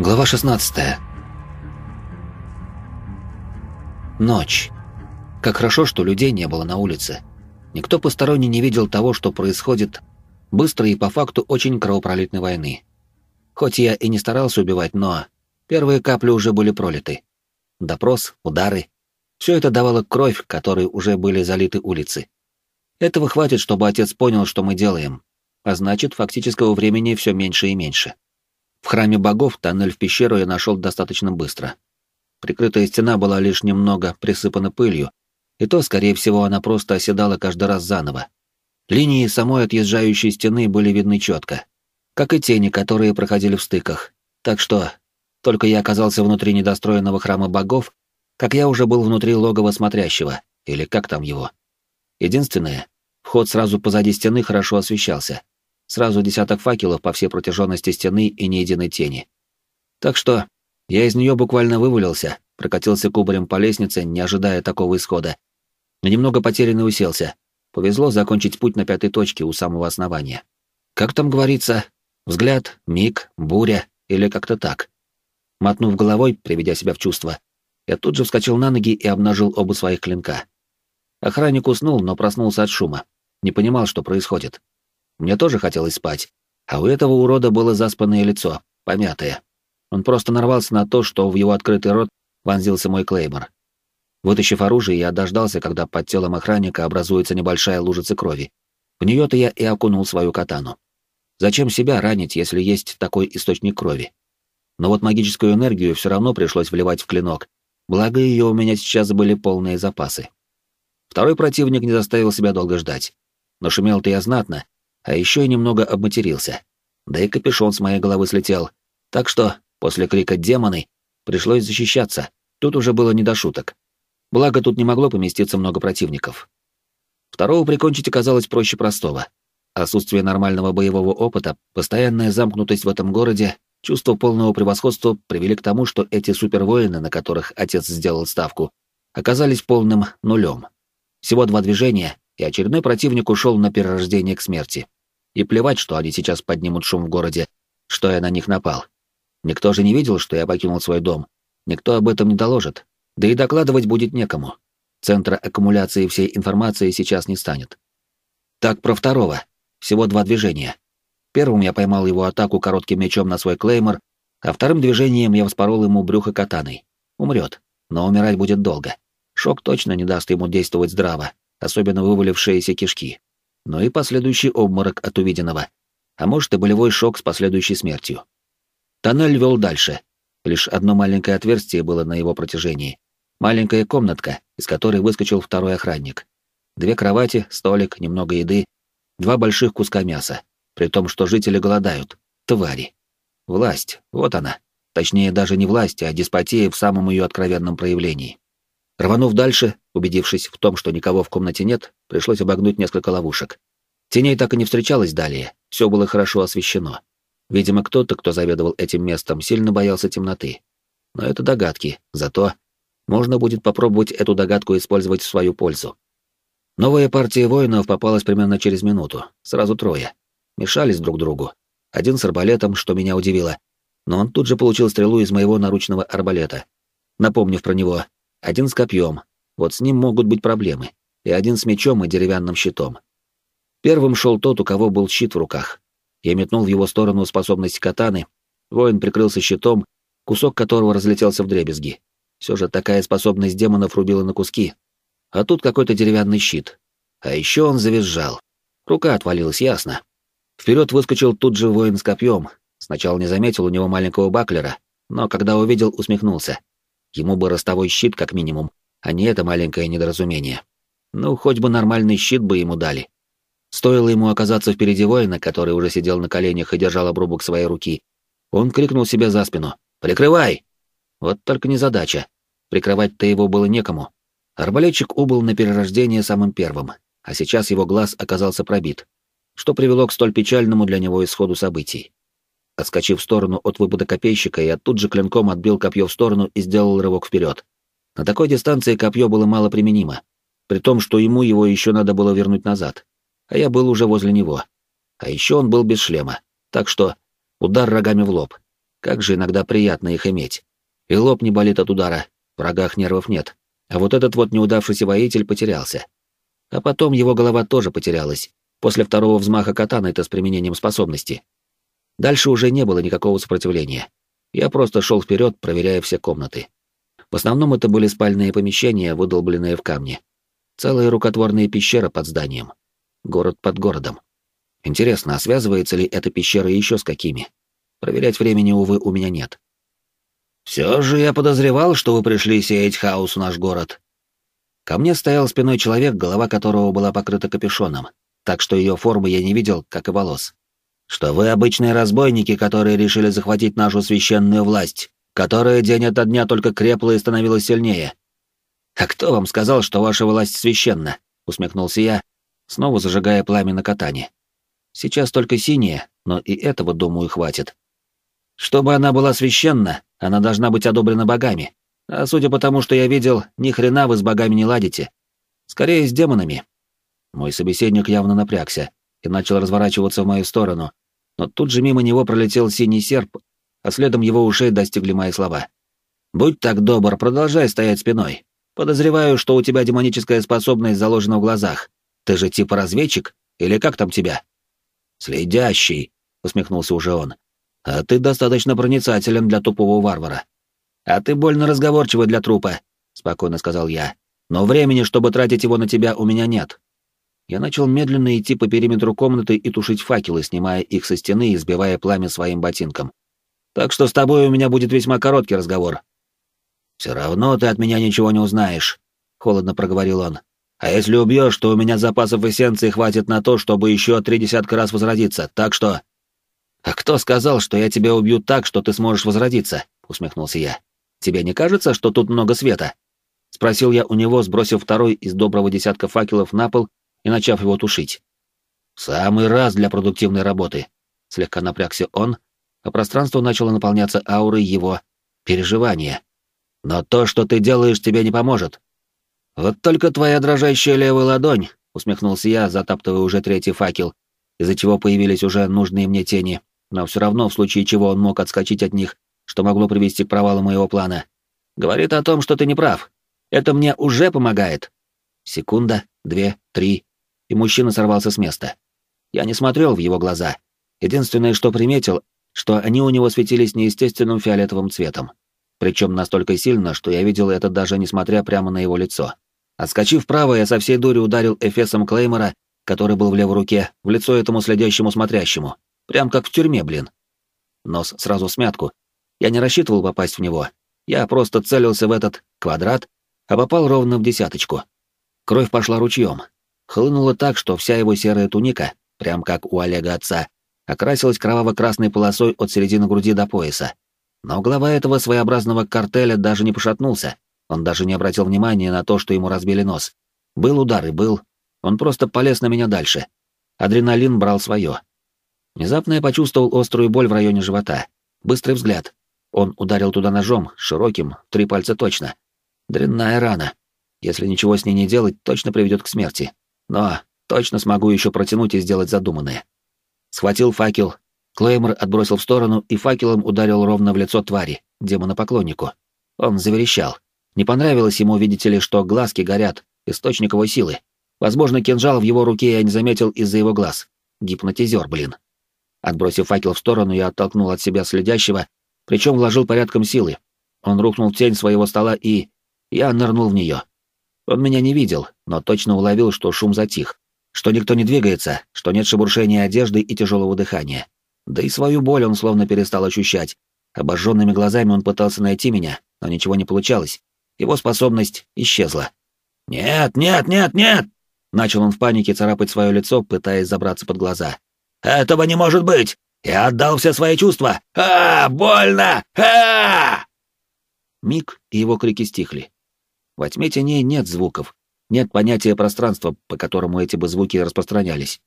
Глава 16. Ночь. Как хорошо, что людей не было на улице. Никто посторонний не видел того, что происходит быстрой и по факту очень кровопролитной войны. Хоть я и не старался убивать, но первые капли уже были пролиты. Допрос, удары. Все это давало кровь, которой уже были залиты улицы. Этого хватит, чтобы отец понял, что мы делаем. А значит, фактического времени все меньше и меньше. В храме богов тоннель в пещеру я нашел достаточно быстро. Прикрытая стена была лишь немного присыпана пылью, и то, скорее всего, она просто оседала каждый раз заново. Линии самой отъезжающей стены были видны четко, как и тени, которые проходили в стыках. Так что, только я оказался внутри недостроенного храма богов, как я уже был внутри логова смотрящего, или как там его. Единственное, вход сразу позади стены хорошо освещался, Сразу десяток факелов по всей протяженности стены и ни единой тени. Так что я из нее буквально вывалился, прокатился кубарем по лестнице, не ожидая такого исхода. Немного потерянно уселся. Повезло закончить путь на пятой точке у самого основания. Как там говорится, взгляд, миг, буря или как-то так. Мотнув головой, приведя себя в чувство, я тут же вскочил на ноги и обнажил оба своих клинка. Охранник уснул, но проснулся от шума. Не понимал, что происходит. Мне тоже хотелось спать, а у этого урода было заспанное лицо, помятое. Он просто нарвался на то, что в его открытый рот вонзился мой клеймор. Вытащив оружие, я дождался, когда под телом охранника образуется небольшая лужица крови. В нее-то я и окунул свою катану. Зачем себя ранить, если есть такой источник крови? Но вот магическую энергию все равно пришлось вливать в клинок, благо ее у меня сейчас были полные запасы. Второй противник не заставил себя долго ждать. Но шумел-то я знатно, а еще и немного обматерился. Да и капюшон с моей головы слетел. Так что, после крика «демоны», пришлось защищаться, тут уже было не до шуток. Благо, тут не могло поместиться много противников. Второго прикончить оказалось проще простого. Отсутствие нормального боевого опыта, постоянная замкнутость в этом городе, чувство полного превосходства привели к тому, что эти супервоины, на которых отец сделал ставку, оказались полным нулем. Всего два движения, и очередной противник ушел на перерождение к смерти. И плевать, что они сейчас поднимут шум в городе, что я на них напал. Никто же не видел, что я покинул свой дом. Никто об этом не доложит. Да и докладывать будет некому. Центра аккумуляции всей информации сейчас не станет. Так, про второго. Всего два движения. Первым я поймал его атаку коротким мечом на свой клеймор, а вторым движением я вспорол ему брюхо катаной. Умрет, но умирать будет долго. Шок точно не даст ему действовать здраво, особенно вывалившиеся кишки, но и последующий обморок от увиденного, а может и болевой шок с последующей смертью. Тоннель вел дальше. Лишь одно маленькое отверстие было на его протяжении. Маленькая комнатка, из которой выскочил второй охранник. Две кровати, столик, немного еды, два больших куска мяса, при том, что жители голодают. Твари. Власть, вот она. Точнее, даже не власть, а деспотия в самом ее откровенном проявлении. Рванув дальше, убедившись в том, что никого в комнате нет, пришлось обогнуть несколько ловушек. Теней так и не встречалось далее, все было хорошо освещено. Видимо, кто-то, кто заведовал этим местом, сильно боялся темноты. Но это догадки, зато можно будет попробовать эту догадку использовать в свою пользу. Новая партия воинов попалась примерно через минуту, сразу трое. Мешались друг другу. Один с арбалетом, что меня удивило, но он тут же получил стрелу из моего наручного арбалета. Напомнив про него, один с копьем, вот с ним могут быть проблемы, и один с мечом и деревянным щитом. Первым шел тот, у кого был щит в руках. Я метнул в его сторону способность катаны, воин прикрылся щитом, кусок которого разлетелся в дребезги. Все же такая способность демонов рубила на куски. А тут какой-то деревянный щит. А еще он завизжал. Рука отвалилась, ясно. Вперед выскочил тут же воин с копьем. Сначала не заметил у него маленького баклера, но когда увидел, усмехнулся. Ему бы ростовой щит как минимум, а не это маленькое недоразумение. Ну, хоть бы нормальный щит бы ему дали. Стоило ему оказаться впереди воина, который уже сидел на коленях и держал обрубок своей руки. Он крикнул себе за спину «Прикрывай!» Вот только не задача. Прикрывать-то его было некому. Арбалетчик убыл на перерождение самым первым, а сейчас его глаз оказался пробит, что привело к столь печальному для него исходу событий. Отскочив в сторону от выпада копейщика, я тут же клинком отбил копье в сторону и сделал рывок вперед. На такой дистанции копье было мало применимо, при том, что ему его еще надо было вернуть назад. А я был уже возле него. А еще он был без шлема, так что удар рогами в лоб. Как же иногда приятно их иметь. И лоб не болит от удара, в рогах нервов нет. А вот этот вот неудавшийся воитель потерялся. А потом его голова тоже потерялась, после второго взмаха катаны-то с применением способности. Дальше уже не было никакого сопротивления. Я просто шел вперед, проверяя все комнаты. В основном это были спальные помещения, выдолбленные в камне. Целая рукотворная пещера под зданием. Город под городом. Интересно, а связывается ли эта пещера еще с какими? Проверять времени, увы, у меня нет. «Все же я подозревал, что вы пришли сеять хаос в наш город». Ко мне стоял спиной человек, голова которого была покрыта капюшоном, так что ее формы я не видел, как и волос. «Что вы обычные разбойники, которые решили захватить нашу священную власть, которая день ото дня только крепла и становилась сильнее». «А кто вам сказал, что ваша власть священна?» — усмехнулся я, снова зажигая пламя на катане. «Сейчас только синее, но и этого, думаю, хватит. Чтобы она была священна, она должна быть одобрена богами. А судя по тому, что я видел, ни хрена вы с богами не ладите. Скорее, с демонами. Мой собеседник явно напрягся и начал разворачиваться в мою сторону, но тут же мимо него пролетел синий серп, а следом его ушей достигли мои слова. «Будь так добр, продолжай стоять спиной. Подозреваю, что у тебя демоническая способность заложена в глазах. Ты же типа разведчик? Или как там тебя?» «Следящий», — усмехнулся уже он. А ты достаточно проницателен для тупого варвара. А ты больно разговорчивый для трупа, спокойно сказал я. Но времени, чтобы тратить его на тебя, у меня нет. Я начал медленно идти по периметру комнаты и тушить факелы, снимая их со стены и сбивая пламя своим ботинком. Так что с тобой у меня будет весьма короткий разговор. Все равно ты от меня ничего не узнаешь, холодно проговорил он. А если убьешь, то у меня запасов эссенции хватит на то, чтобы еще три десятка раз возродиться, так что... «А кто сказал, что я тебя убью так, что ты сможешь возродиться?» — усмехнулся я. «Тебе не кажется, что тут много света?» — спросил я у него, сбросив второй из доброго десятка факелов на пол и начав его тушить. «Самый раз для продуктивной работы», — слегка напрягся он, а пространство начало наполняться аурой его переживания. «Но то, что ты делаешь, тебе не поможет». «Вот только твоя дрожащая левая ладонь», — усмехнулся я, затаптывая уже третий факел, из-за чего появились уже нужные мне тени, но все равно в случае чего он мог отскочить от них, что могло привести к провалу моего плана. Говорит о том, что ты не прав. Это мне уже помогает. Секунда, две, три, и мужчина сорвался с места. Я не смотрел в его глаза. Единственное, что приметил, что они у него светились неестественным фиолетовым цветом. Причем настолько сильно, что я видел это даже несмотря прямо на его лицо. Отскочив вправо, я со всей дури ударил эфесом Клеймора, который был в левой руке, в лицо этому следящему смотрящему. Прям как в тюрьме, блин. Нос сразу смятку. Я не рассчитывал попасть в него. Я просто целился в этот квадрат, а попал ровно в десяточку. Кровь пошла ручьем. Хлынула так, что вся его серая туника, прям как у Олега отца, окрасилась кроваво-красной полосой от середины груди до пояса. Но глава этого своеобразного картеля даже не пошатнулся. Он даже не обратил внимания на то, что ему разбили нос. Был удар и был. Он просто полез на меня дальше. Адреналин брал свое. Внезапно я почувствовал острую боль в районе живота. Быстрый взгляд. Он ударил туда ножом, широким, три пальца точно. Дрянная рана. Если ничего с ней не делать, точно приведет к смерти. Но точно смогу еще протянуть и сделать задуманное. Схватил факел. Клеймор отбросил в сторону и факелом ударил ровно в лицо твари, демона-поклоннику. Он заверещал. Не понравилось ему, видите ли, что глазки горят, источник его силы. Возможно, кинжал в его руке я не заметил из-за его глаз. Гипнотизер, блин. Отбросив факел в сторону, я оттолкнул от себя следящего, причем вложил порядком силы. Он рухнул в тень своего стола и... Я нырнул в нее. Он меня не видел, но точно уловил, что шум затих, что никто не двигается, что нет шебуршения одежды и тяжелого дыхания. Да и свою боль он словно перестал ощущать. Обожженными глазами он пытался найти меня, но ничего не получалось. Его способность исчезла. «Нет, нет, нет, нет!» Начал он в панике царапать свое лицо, пытаясь забраться под глаза. Этого не может быть! Я отдал все свои чувства! А, больно! А! Миг, и его крики стихли. Во тьме теней нет звуков, нет понятия пространства, по которому эти бы звуки распространялись.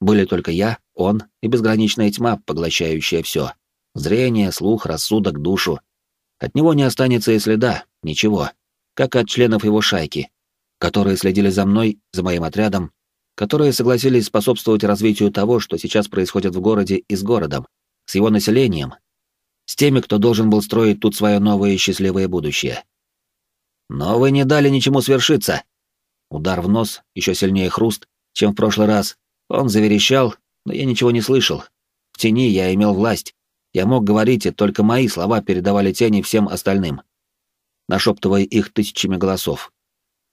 Были только я, он и безграничная тьма, поглощающая все. Зрение, слух, рассудок, душу. От него не останется и следа, ничего. Как от членов его шайки, которые следили за мной, за моим отрядом, которые согласились способствовать развитию того, что сейчас происходит в городе и с городом, с его населением, С теми, кто должен был строить тут свое новое счастливое будущее. Но вы не дали ничему свершиться. Удар в нос, еще сильнее хруст, чем в прошлый раз. Он заверещал, но я ничего не слышал. В тени я имел власть. Я мог говорить, и только мои слова передавали тени всем остальным, нашептывая их тысячами голосов.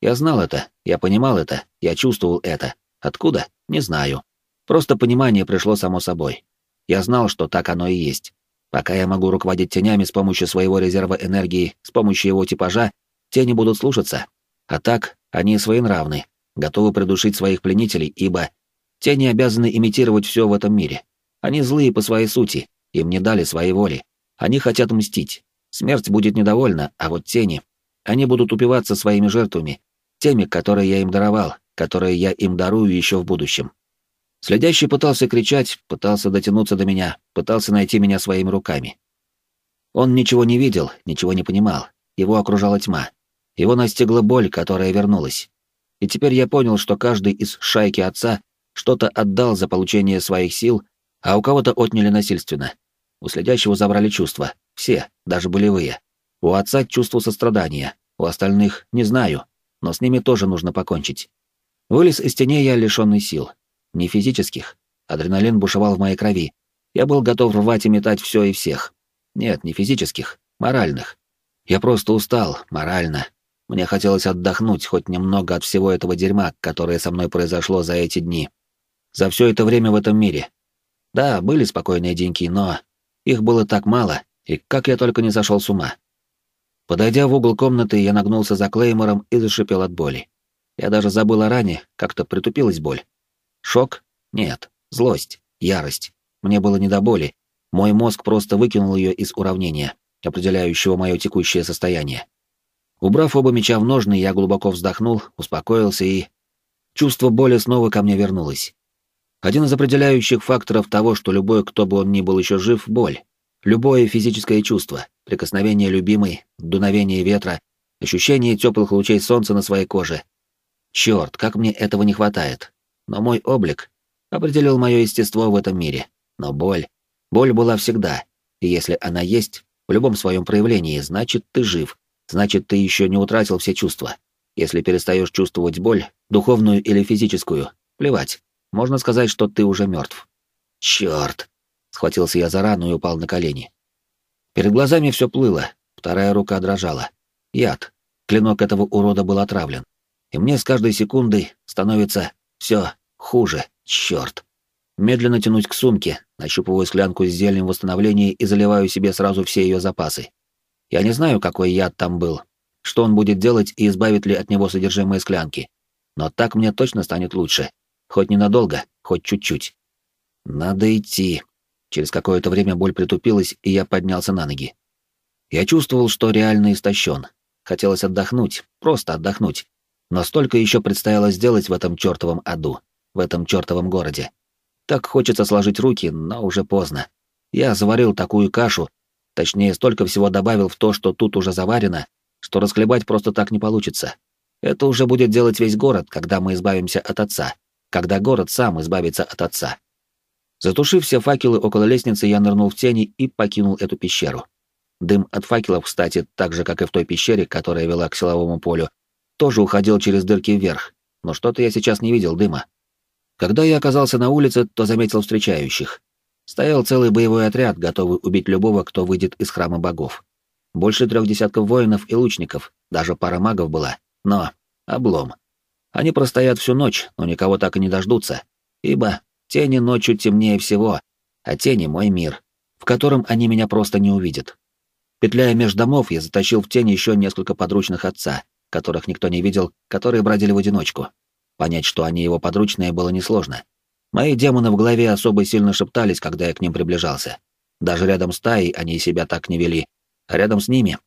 Я знал это, я понимал это, я чувствовал это. Откуда? Не знаю. Просто понимание пришло само собой. Я знал, что так оно и есть. Пока я могу руководить тенями с помощью своего резерва энергии, с помощью его типажа, тени будут слушаться. А так, они своенравны, готовы придушить своих пленителей, ибо тени обязаны имитировать все в этом мире. Они злые по своей сути, им не дали своей воли. Они хотят мстить. Смерть будет недовольна, а вот тени... Они будут упиваться своими жертвами, теми, которые я им даровал, которые я им дарую еще в будущем. Следящий пытался кричать, пытался дотянуться до меня, пытался найти меня своими руками. Он ничего не видел, ничего не понимал. Его окружала тьма. Его настигла боль, которая вернулась. И теперь я понял, что каждый из шайки отца что-то отдал за получение своих сил, а у кого-то отняли насильственно. У следящего забрали чувства, все, даже болевые. У отца чувство сострадания, у остальных не знаю, но с ними тоже нужно покончить. Вылез из теней я лишенный сил. Не физических. Адреналин бушевал в моей крови. Я был готов рвать и метать все и всех. Нет, не физических, моральных. Я просто устал, морально. Мне хотелось отдохнуть хоть немного от всего этого дерьма, которое со мной произошло за эти дни. За все это время в этом мире. Да, были спокойные деньки, но их было так мало, и как я только не сошел с ума. Подойдя в угол комнаты, я нагнулся за Клеймором и зашипел от боли. Я даже забыл о ране, как-то притупилась боль. Шок? Нет. Злость. Ярость. Мне было не до боли. Мой мозг просто выкинул ее из уравнения, определяющего мое текущее состояние. Убрав оба меча в ножны, я глубоко вздохнул, успокоился и... Чувство боли снова ко мне вернулось. Один из определяющих факторов того, что любой, кто бы он ни был еще жив, — боль. Любое физическое чувство, прикосновение любимой, дуновение ветра, ощущение теплых лучей солнца на своей коже. Черт, как мне этого не хватает. Но мой облик определил мое естество в этом мире. Но боль... Боль была всегда. И если она есть, в любом своем проявлении, значит, ты жив. Значит, ты еще не утратил все чувства. Если перестаешь чувствовать боль, духовную или физическую, плевать. Можно сказать, что ты уже мертв. Черт! Схватился я за рану и упал на колени. Перед глазами все плыло, вторая рука дрожала. Яд. Клинок этого урода был отравлен. И мне с каждой секундой становится все хуже, черт. Медленно тянусь к сумке, нащупываю склянку с зельем восстановления и заливаю себе сразу все ее запасы. Я не знаю, какой яд там был, что он будет делать и избавит ли от него содержимое склянки. Но так мне точно станет лучше. Хоть ненадолго, хоть чуть-чуть. Надо идти. Через какое-то время боль притупилась, и я поднялся на ноги. Я чувствовал, что реально истощен. Хотелось отдохнуть, просто отдохнуть. Но столько еще предстояло сделать в этом чертовом аду, в этом чертовом городе. Так хочется сложить руки, но уже поздно. Я заварил такую кашу, точнее, столько всего добавил в то, что тут уже заварено, что расхлебать просто так не получится. Это уже будет делать весь город, когда мы избавимся от отца, когда город сам избавится от отца. Затушив все факелы около лестницы, я нырнул в тени и покинул эту пещеру. Дым от факелов, кстати, так же, как и в той пещере, которая вела к силовому полю, тоже уходил через дырки вверх, но что-то я сейчас не видел дыма. Когда я оказался на улице, то заметил встречающих. Стоял целый боевой отряд, готовый убить любого, кто выйдет из храма богов. Больше трех десятков воинов и лучников, даже пара магов была, но облом. Они простоят всю ночь, но никого так и не дождутся, ибо Тени ночью темнее всего, а тени — мой мир, в котором они меня просто не увидят. Петляя меж домов, я затащил в тень еще несколько подручных отца, которых никто не видел, которые бродили в одиночку. Понять, что они его подручные, было несложно. Мои демоны в голове особо сильно шептались, когда я к ним приближался. Даже рядом с Таей они себя так не вели, а рядом с ними...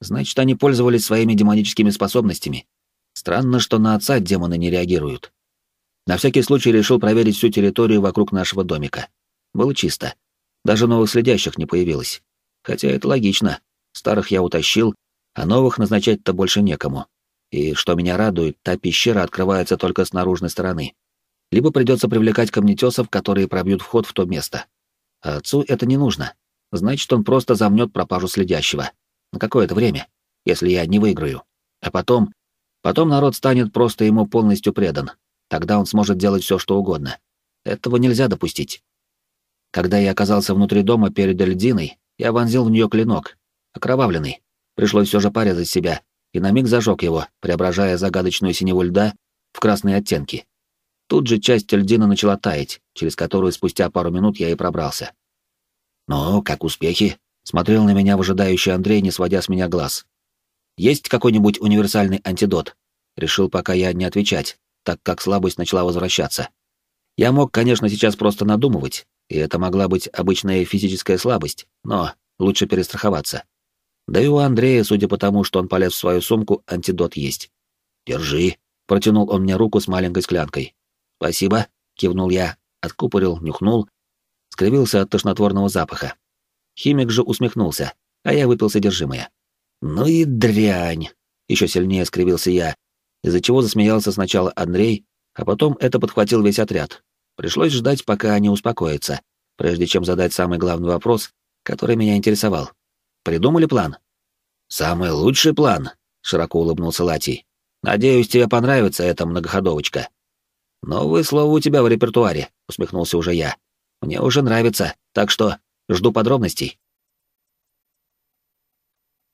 Значит, они пользовались своими демоническими способностями. Странно, что на отца демоны не реагируют. На всякий случай решил проверить всю территорию вокруг нашего домика. Было чисто. Даже новых следящих не появилось. Хотя это логично. Старых я утащил, а новых назначать-то больше некому. И что меня радует, та пещера открывается только с наружной стороны. Либо придется привлекать камнетесов, которые пробьют вход в то место. А отцу это не нужно. значит, он просто замнет пропажу следящего. На какое-то время, если я не выиграю. А потом... Потом народ станет просто ему полностью предан. Тогда он сможет делать все, что угодно. Этого нельзя допустить. Когда я оказался внутри дома перед Эльдиной, я вонзил в нее клинок, окровавленный. Пришлось все же порезать себя, и на миг зажег его, преображая загадочную синеву льда в красные оттенки. Тут же часть льдины начала таять, через которую спустя пару минут я и пробрался. «Ну, как успехи?» — смотрел на меня выжидающий Андрей, не сводя с меня глаз. «Есть какой-нибудь универсальный антидот?» Решил пока я не отвечать, так как слабость начала возвращаться. Я мог, конечно, сейчас просто надумывать, и это могла быть обычная физическая слабость, но лучше перестраховаться. Да и у Андрея, судя по тому, что он полез в свою сумку, антидот есть. «Держи», — протянул он мне руку с маленькой склянкой. «Спасибо», — кивнул я, откупорил, нюхнул, скривился от тошнотворного запаха. Химик же усмехнулся, а я выпил содержимое. «Ну и дрянь!» — еще сильнее скривился я, из-за чего засмеялся сначала Андрей, а потом это подхватил весь отряд. Пришлось ждать, пока они успокоятся, прежде чем задать самый главный вопрос, который меня интересовал. Придумали план? Самый лучший план, широко улыбнулся Латий. Надеюсь, тебе понравится эта многоходовочка. Новое слово у тебя в репертуаре, усмехнулся уже я. Мне уже нравится, так что жду подробностей.